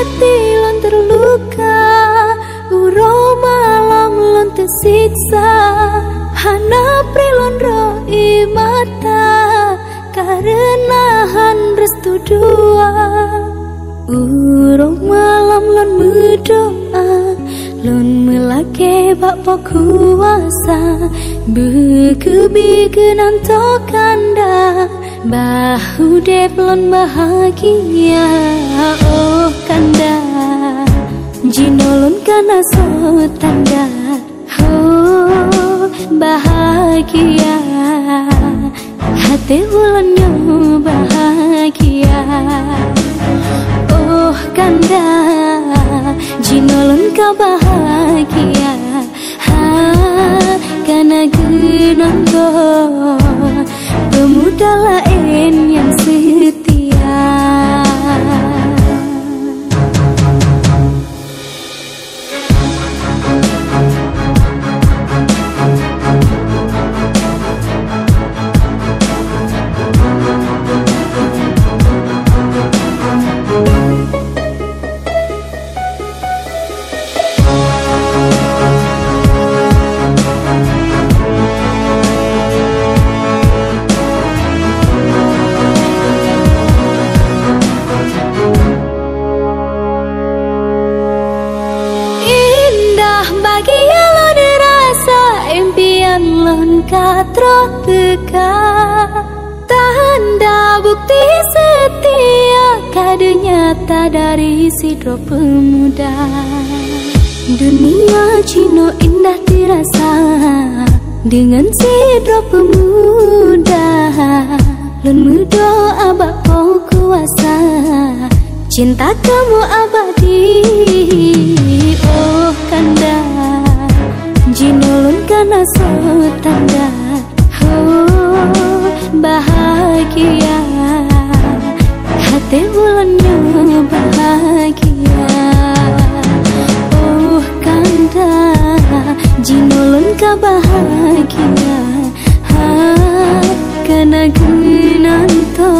hati lon terluka. Uro malam lon tersiksa. Hana prilon roi mata. Karena han restu dua. Uro malam lon berdoa. Lon melake bak kuasa. Bekebi kenan tokanda Bahu deplon bahagia. Oh kanda. Jinolon kana so tanda Oh bahagia. Hati bulannya bahagia. Oh kanda. Jinolon ka bahagia. Ha, kana genangko Pemuda lah katro teka Tanda bukti setia kade nyata dari si pemuda. Dunia Cino indah dirasa dengan si pemuda. Lon mudo abak kuasa Cinta kamu abadi bahagia. Hati bulannya bahagia. Oh kanda Jinulun ka bahagia. Ha Karena genanto